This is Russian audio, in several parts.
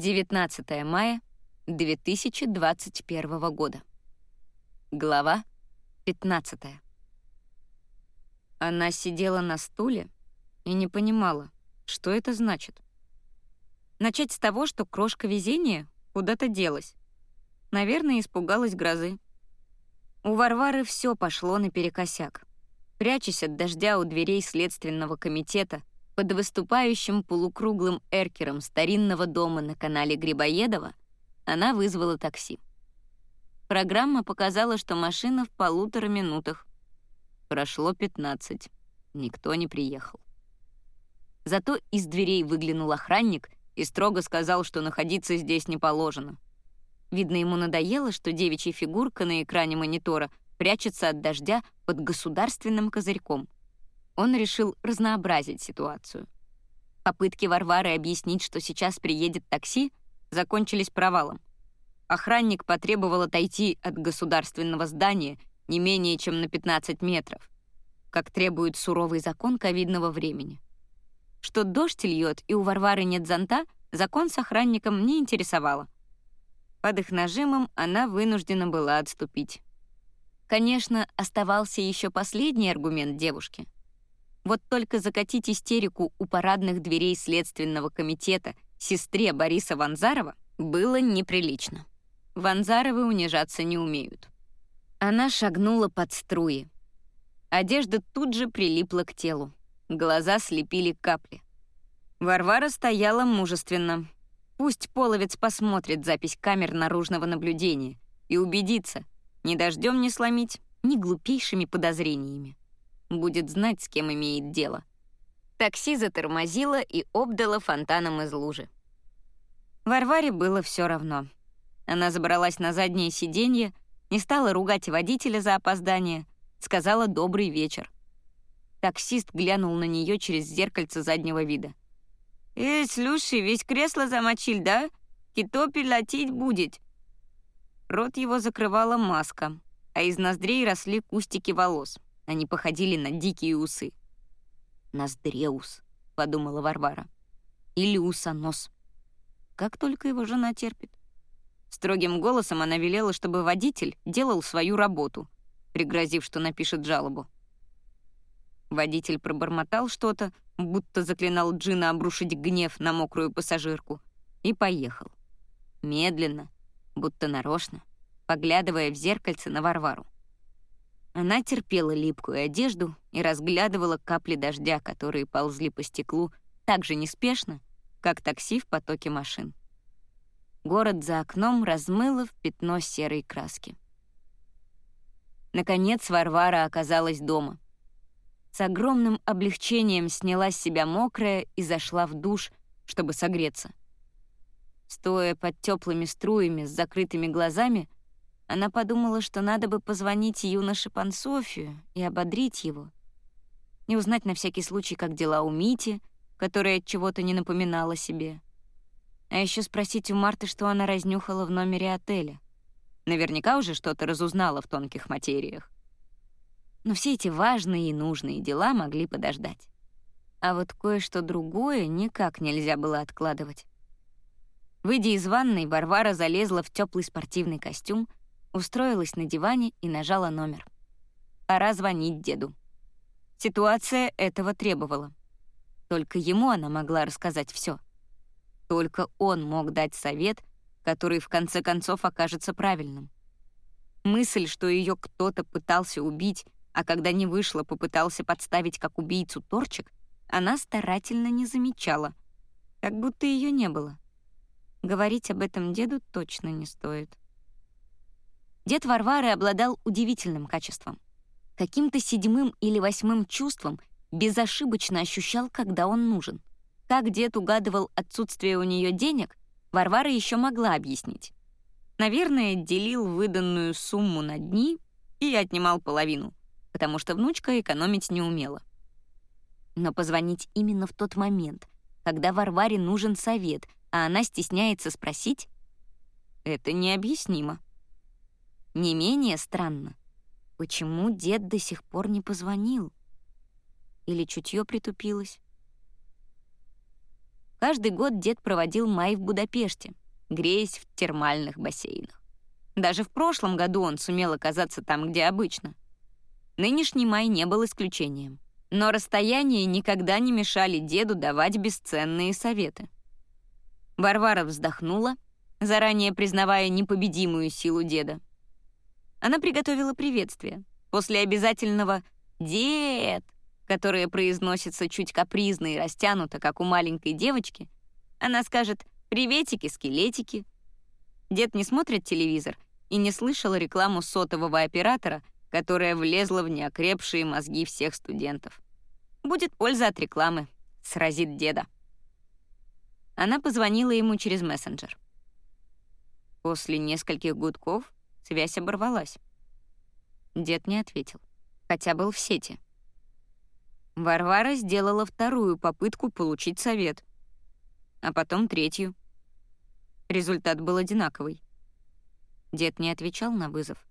19 мая 2021 года. Глава 15. Она сидела на стуле и не понимала, что это значит. Начать с того, что крошка везения куда-то делась. Наверное, испугалась грозы. У Варвары все пошло наперекосяк. Прячась от дождя у дверей Следственного комитета, под выступающим полукруглым эркером старинного дома на канале Грибоедова она вызвала такси. Программа показала, что машина в полутора минутах. Прошло 15. Никто не приехал. Зато из дверей выглянул охранник и строго сказал, что находиться здесь не положено. Видно, ему надоело, что девичья фигурка на экране монитора прячется от дождя под государственным козырьком — он решил разнообразить ситуацию. Попытки Варвары объяснить, что сейчас приедет такси, закончились провалом. Охранник потребовал отойти от государственного здания не менее чем на 15 метров, как требует суровый закон ковидного времени. Что дождь льет и у Варвары нет зонта, закон с охранником не интересовало. Под их нажимом она вынуждена была отступить. Конечно, оставался еще последний аргумент девушки — вот только закатить истерику у парадных дверей Следственного комитета сестре Бориса Ванзарова было неприлично. Ванзаровы унижаться не умеют. Она шагнула под струи. Одежда тут же прилипла к телу. Глаза слепили капли. Варвара стояла мужественно. Пусть половец посмотрит запись камер наружного наблюдения и убедится, ни дождем не сломить, ни глупейшими подозрениями будет знать, с кем имеет дело. Такси затормозило и обдало фонтаном из лужи. Варваре было все равно. Она забралась на заднее сиденье, не стала ругать водителя за опоздание, сказала «добрый вечер». Таксист глянул на нее через зеркальце заднего вида. «Эй, слушай, весь кресло замочил, да? Кито пилотить будет». Рот его закрывала маска, а из ноздрей росли кустики волос. Они походили на дикие усы. «Ноздреус», — подумала Варвара. «Или усонос». Как только его жена терпит. Строгим голосом она велела, чтобы водитель делал свою работу, пригрозив, что напишет жалобу. Водитель пробормотал что-то, будто заклинал Джина обрушить гнев на мокрую пассажирку, и поехал. Медленно, будто нарочно, поглядывая в зеркальце на Варвару. Она терпела липкую одежду и разглядывала капли дождя, которые ползли по стеклу так же неспешно, как такси в потоке машин. Город за окном размыло в пятно серой краски. Наконец Варвара оказалась дома. С огромным облегчением сняла с себя мокрая и зашла в душ, чтобы согреться. Стоя под теплыми струями с закрытыми глазами, она подумала, что надо бы позвонить юноше Пансофию и ободрить его. И узнать на всякий случай, как дела у Мити, которая от чего-то не напоминала себе. А еще спросить у Марты, что она разнюхала в номере отеля. Наверняка уже что-то разузнала в тонких материях. Но все эти важные и нужные дела могли подождать. А вот кое-что другое никак нельзя было откладывать. Выйдя из ванной, Варвара залезла в теплый спортивный костюм — устроилась на диване и нажала номер. Пора звонить деду. Ситуация этого требовала. Только ему она могла рассказать все. Только он мог дать совет, который в конце концов окажется правильным. Мысль, что ее кто-то пытался убить, а когда не вышло, попытался подставить как убийцу торчик, она старательно не замечала, как будто ее не было. Говорить об этом деду точно не стоит. Дед Варвары обладал удивительным качеством. Каким-то седьмым или восьмым чувством безошибочно ощущал, когда он нужен. Как дед угадывал отсутствие у нее денег, Варвара еще могла объяснить. Наверное, делил выданную сумму на дни и отнимал половину, потому что внучка экономить не умела. Но позвонить именно в тот момент, когда Варваре нужен совет, а она стесняется спросить, это необъяснимо. Не менее странно, почему дед до сих пор не позвонил? Или чутье притупилось? Каждый год дед проводил май в Будапеште, греясь в термальных бассейнах. Даже в прошлом году он сумел оказаться там, где обычно. Нынешний май не был исключением. Но расстояние никогда не мешали деду давать бесценные советы. Варвара вздохнула, заранее признавая непобедимую силу деда. Она приготовила приветствие. После обязательного «Дед!», которое произносится чуть капризно и растянуто, как у маленькой девочки, она скажет «Приветики-скелетики». Дед не смотрит телевизор и не слышал рекламу сотового оператора, которая влезла в неокрепшие мозги всех студентов. Будет польза от рекламы, сразит деда. Она позвонила ему через мессенджер. После нескольких гудков связь оборвалась. Дед не ответил, хотя был в сети. Варвара сделала вторую попытку получить совет, а потом третью. Результат был одинаковый. Дед не отвечал на вызов.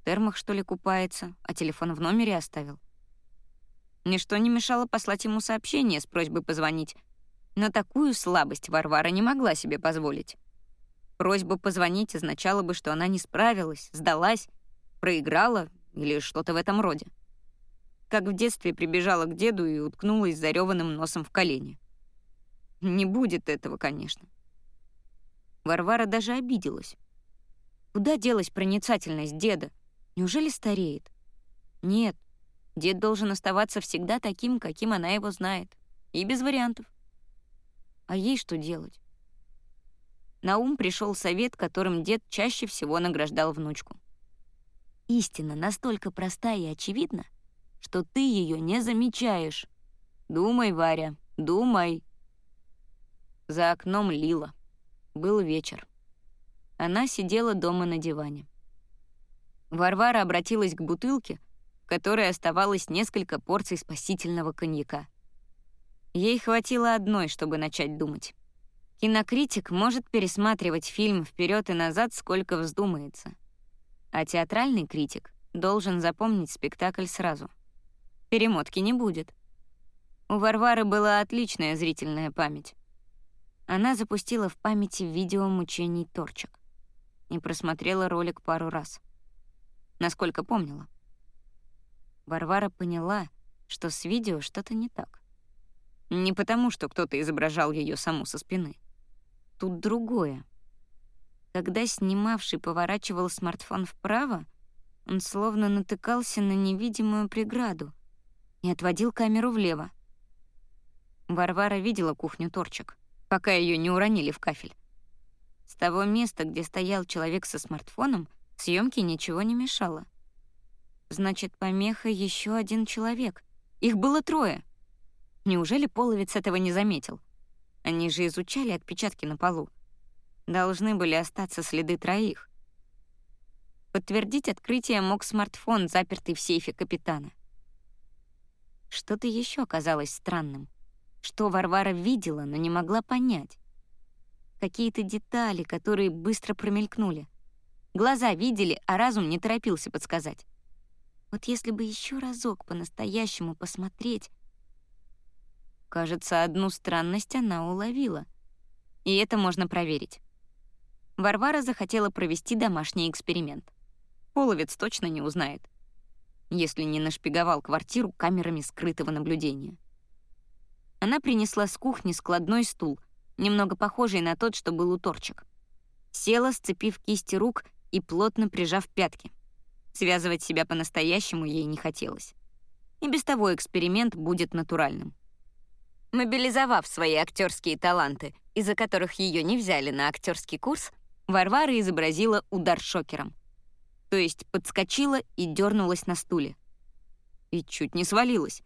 В термах, что ли, купается, а телефон в номере оставил. Ничто не мешало послать ему сообщение с просьбой позвонить, но такую слабость Варвара не могла себе позволить. Просьба позвонить означала бы, что она не справилась, сдалась, проиграла или что-то в этом роде. Как в детстве прибежала к деду и уткнулась зареванным носом в колени. Не будет этого, конечно. Варвара даже обиделась. Куда делась проницательность деда? Неужели стареет? Нет, дед должен оставаться всегда таким, каким она его знает. И без вариантов. А ей что делать? На ум пришел совет, которым дед чаще всего награждал внучку. Истина настолько проста и очевидна, что ты ее не замечаешь. Думай, Варя, думай. За окном лило. Был вечер. Она сидела дома на диване. Варвара обратилась к бутылке, в которой оставалось несколько порций спасительного коньяка. Ей хватило одной, чтобы начать думать. Кинокритик может пересматривать фильм вперед и назад, сколько вздумается. А театральный критик должен запомнить спектакль сразу. Перемотки не будет. У Варвары была отличная зрительная память. Она запустила в памяти видео мучений торчек и просмотрела ролик пару раз. Насколько помнила. Варвара поняла, что с видео что-то не так. Не потому, что кто-то изображал ее саму со спины. Тут другое. Когда снимавший поворачивал смартфон вправо, он словно натыкался на невидимую преграду и отводил камеру влево. Варвара видела кухню торчек, пока ее не уронили в кафель. С того места, где стоял человек со смартфоном, съемке ничего не мешало. Значит, помеха еще один человек. Их было трое. Неужели Половец этого не заметил? Они же изучали отпечатки на полу. Должны были остаться следы троих. Подтвердить открытие мог смартфон, запертый в сейфе капитана. Что-то еще оказалось странным, что Варвара видела, но не могла понять. Какие-то детали, которые быстро промелькнули. Глаза видели, а разум не торопился подсказать. Вот если бы еще разок по-настоящему посмотреть, Кажется, одну странность она уловила. И это можно проверить. Варвара захотела провести домашний эксперимент. Половец точно не узнает, если не нашпиговал квартиру камерами скрытого наблюдения. Она принесла с кухни складной стул, немного похожий на тот, что был у торчек. Села, сцепив кисти рук и плотно прижав пятки. Связывать себя по-настоящему ей не хотелось. И без того эксперимент будет натуральным. Мобилизовав свои актерские таланты, из-за которых ее не взяли на актерский курс, Варвара изобразила удар шокером. То есть подскочила и дернулась на стуле. И чуть не свалилась.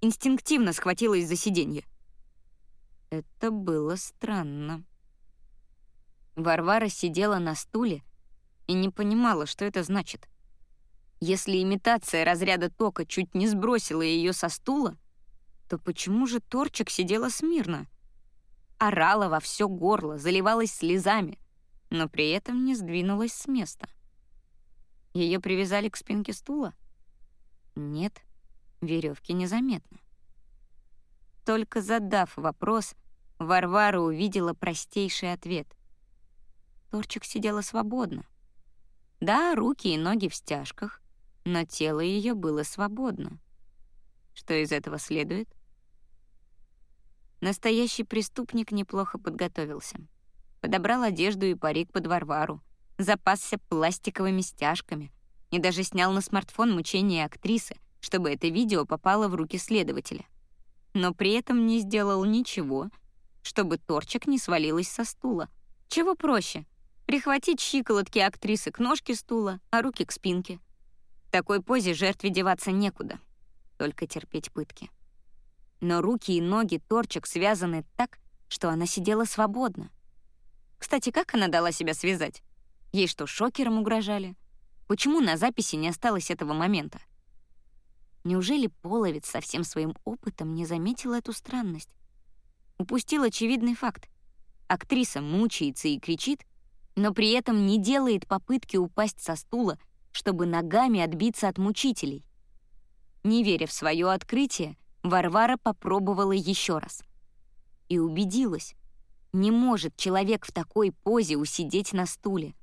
Инстинктивно схватилась за сиденье. Это было странно. Варвара сидела на стуле и не понимала, что это значит. Если имитация разряда тока чуть не сбросила ее со стула, то почему же Торчик сидела смирно? Орала во все горло, заливалась слезами, но при этом не сдвинулась с места. Ее привязали к спинке стула? Нет, веревки незаметно. Только задав вопрос, Варвара увидела простейший ответ. Торчик сидела свободно. Да, руки и ноги в стяжках, но тело ее было свободно. Что из этого следует? Настоящий преступник неплохо подготовился. Подобрал одежду и парик под Варвару, запасся пластиковыми стяжками и даже снял на смартфон мучения актрисы, чтобы это видео попало в руки следователя. Но при этом не сделал ничего, чтобы торчик не свалилась со стула. Чего проще? Прихватить щиколотки актрисы к ножке стула, а руки к спинке. В такой позе жертве деваться некуда, только терпеть пытки. Но руки и ноги торчик связаны так, что она сидела свободно. Кстати, как она дала себя связать? Ей что, шокером угрожали? Почему на записи не осталось этого момента? Неужели Половец со всем своим опытом не заметил эту странность? Упустил очевидный факт. Актриса мучается и кричит, но при этом не делает попытки упасть со стула, чтобы ногами отбиться от мучителей. Не веря в свое открытие, Варвара попробовала еще раз. И убедилась, не может человек в такой позе усидеть на стуле.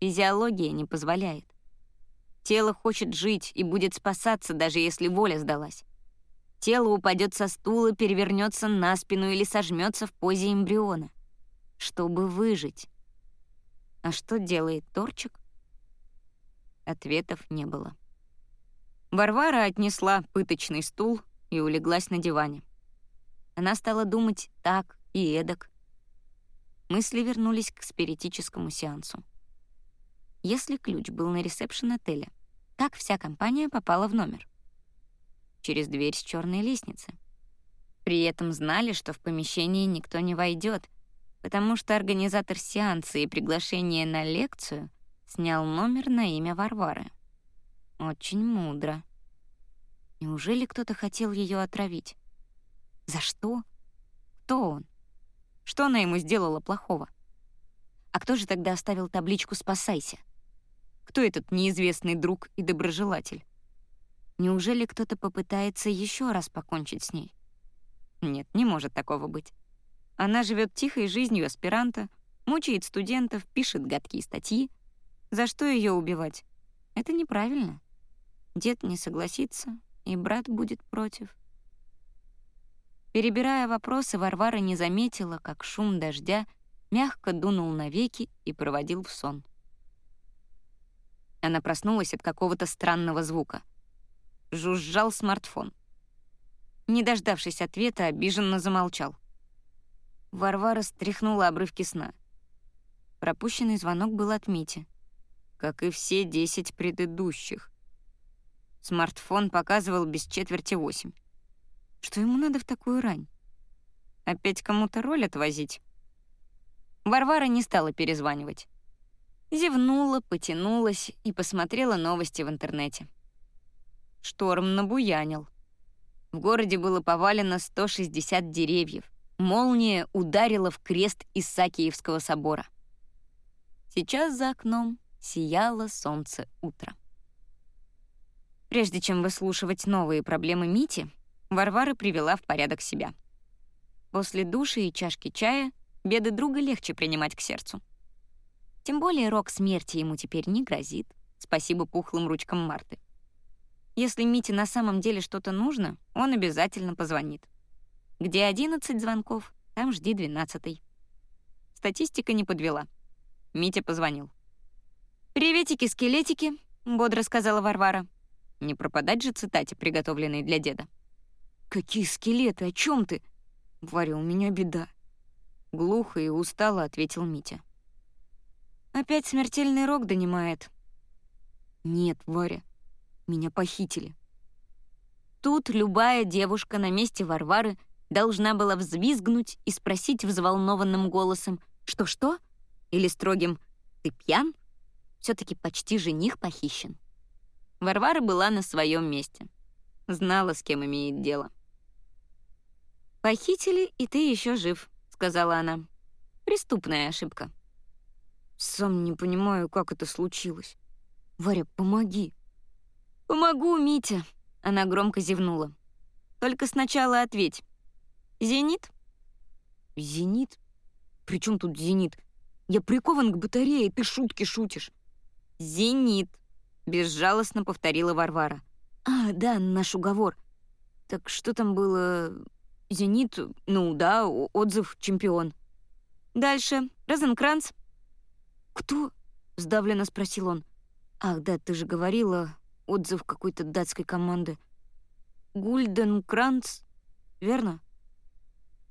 Физиология не позволяет. Тело хочет жить и будет спасаться, даже если воля сдалась. Тело упадет со стула, перевернется на спину или сожмется в позе эмбриона, чтобы выжить. А что делает Торчик? Ответов не было. Варвара отнесла пыточный стул и улеглась на диване. Она стала думать так и эдак. Мысли вернулись к спиритическому сеансу. Если ключ был на ресепшн отеля, как вся компания попала в номер? Через дверь с черной лестницы. При этом знали, что в помещении никто не войдет, потому что организатор сеанса и приглашения на лекцию снял номер на имя Варвары. Очень мудро. Неужели кто-то хотел ее отравить? За что? Кто он? Что она ему сделала плохого? А кто же тогда оставил табличку «Спасайся»? Кто этот неизвестный друг и доброжелатель? Неужели кто-то попытается еще раз покончить с ней? Нет, не может такого быть. Она живет тихой жизнью аспиранта, мучает студентов, пишет гадкие статьи. За что ее убивать? Это неправильно. Дед не согласится, и брат будет против. Перебирая вопросы, Варвара не заметила, как шум дождя мягко дунул на веки и проводил в сон. Она проснулась от какого-то странного звука. Жужжал смартфон. Не дождавшись ответа, обиженно замолчал. Варвара стряхнула обрывки сна. Пропущенный звонок был от Мити. Как и все десять предыдущих. Смартфон показывал без четверти восемь. Что ему надо в такую рань? Опять кому-то роль отвозить? Варвара не стала перезванивать. Зевнула, потянулась и посмотрела новости в интернете. Шторм набуянил. В городе было повалено 160 деревьев. Молния ударила в крест Исаакиевского собора. Сейчас за окном сияло солнце утра. Прежде чем выслушивать новые проблемы Мити, Варвара привела в порядок себя. После души и чашки чая беды друга легче принимать к сердцу. Тем более рок смерти ему теперь не грозит, спасибо пухлым ручкам Марты. Если Мите на самом деле что-то нужно, он обязательно позвонит. Где 11 звонков, там жди 12 Статистика не подвела. Митя позвонил. «Приветики-скелетики», — бодро сказала Варвара. Не пропадать же цитате, приготовленной для деда. «Какие скелеты? О чем ты?» «Варя, у меня беда». Глухо и устало ответил Митя. Опять смертельный рок донимает. Нет, Варя, меня похитили. Тут любая девушка на месте Варвары должна была взвизгнуть и спросить взволнованным голосом «Что-что?» или строгим «Ты пьян?» все таки почти жених похищен. Варвара была на своем месте. Знала, с кем имеет дело. «Похитили, и ты еще жив», — сказала она. «Преступная ошибка». Сам не понимаю, как это случилось. Варя, помоги. Помогу, Митя. Она громко зевнула. Только сначала ответь. Зенит? «Зенит? При чем тут «Зенит»? Я прикован к батарее, ты шутки шутишь». «Зенит», — безжалостно повторила Варвара. «А, да, наш уговор. Так что там было? «Зенит», ну да, отзыв «чемпион». Дальше. Розенкранц. «Кто?» — сдавленно спросил он. «Ах, да, ты же говорила, отзыв какой-то датской команды. Гульденкранц, верно?»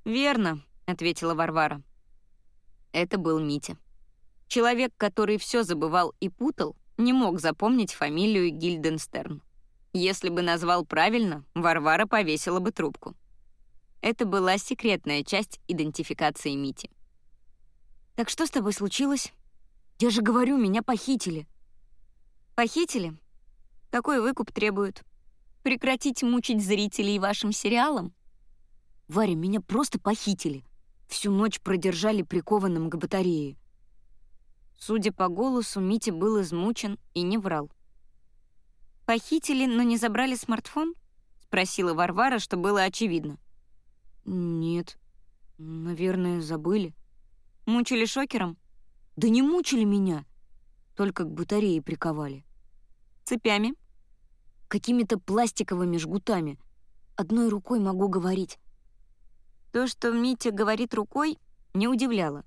«Верно», — ответила Варвара. Это был Митя. Человек, который все забывал и путал, не мог запомнить фамилию Гильденстерн. Если бы назвал правильно, Варвара повесила бы трубку. Это была секретная часть идентификации Мити. «Так что с тобой случилось? Я же говорю, меня похитили». «Похитили? Какой выкуп требуют? Прекратить мучить зрителей вашим сериалом?» «Варя, меня просто похитили. Всю ночь продержали прикованным к батарее». Судя по голосу, Митя был измучен и не врал. «Похитили, но не забрали смартфон?» — спросила Варвара, что было очевидно. «Нет, наверное, забыли». «Мучили шокером?» «Да не мучили меня, только к батарее приковали». «Цепями?» «Какими-то пластиковыми жгутами. Одной рукой могу говорить». То, что Митя говорит рукой, не удивляло.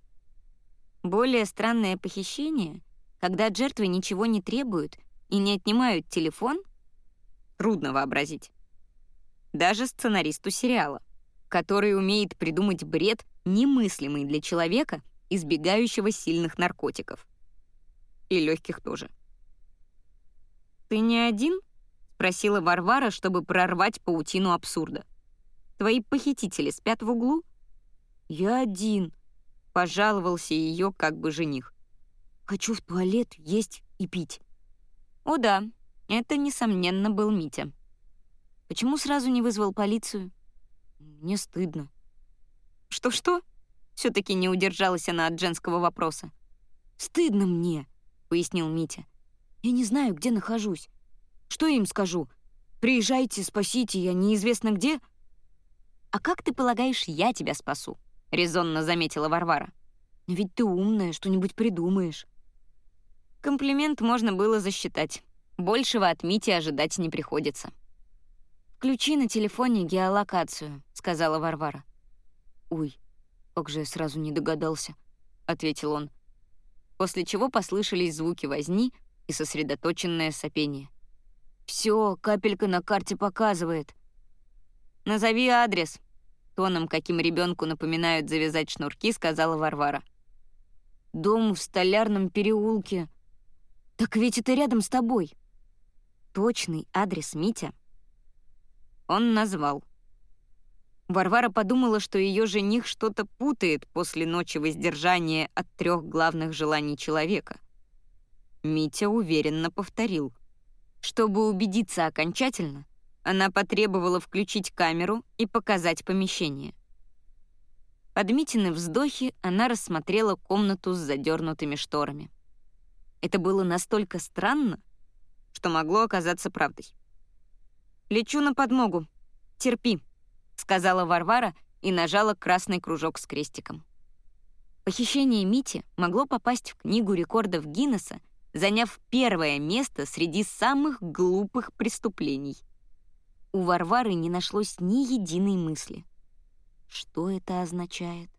Более странное похищение, когда от жертвы ничего не требуют и не отнимают телефон, трудно вообразить. Даже сценаристу сериала который умеет придумать бред, немыслимый для человека, избегающего сильных наркотиков. И легких тоже. «Ты не один?» — спросила Варвара, чтобы прорвать паутину абсурда. «Твои похитители спят в углу?» «Я один», — пожаловался ее как бы жених. «Хочу в туалет есть и пить». «О да, это, несомненно, был Митя». «Почему сразу не вызвал полицию?» Мне стыдно». «Что-что?» все таки не удержалась она от женского вопроса. «Стыдно мне», — пояснил Митя. «Я не знаю, где нахожусь. Что им скажу? Приезжайте, спасите, я неизвестно где?» «А как ты полагаешь, я тебя спасу?» — резонно заметила Варвара. «Ведь ты умная, что-нибудь придумаешь». Комплимент можно было засчитать. Большего от Мити ожидать не приходится. «Включи на телефоне геолокацию», — сказала Варвара. «Ой, как же я сразу не догадался», — ответил он. После чего послышались звуки возни и сосредоточенное сопение. «Всё, капелька на карте показывает». «Назови адрес», — тоном, каким ребенку напоминают завязать шнурки, сказала Варвара. «Дом в Столярном переулке». «Так ведь это рядом с тобой». Точный адрес Митя он назвал. Варвара подумала, что ее жених что-то путает после ночи воздержания от трех главных желаний человека. Митя уверенно повторил. Чтобы убедиться окончательно, она потребовала включить камеру и показать помещение. Под Митины вздохи она рассмотрела комнату с задернутыми шторами. Это было настолько странно, что могло оказаться правдой. «Лечу на подмогу. Терпи», — сказала Варвара и нажала красный кружок с крестиком. Похищение Мити могло попасть в Книгу рекордов Гиннесса, заняв первое место среди самых глупых преступлений. У Варвары не нашлось ни единой мысли. Что это означает?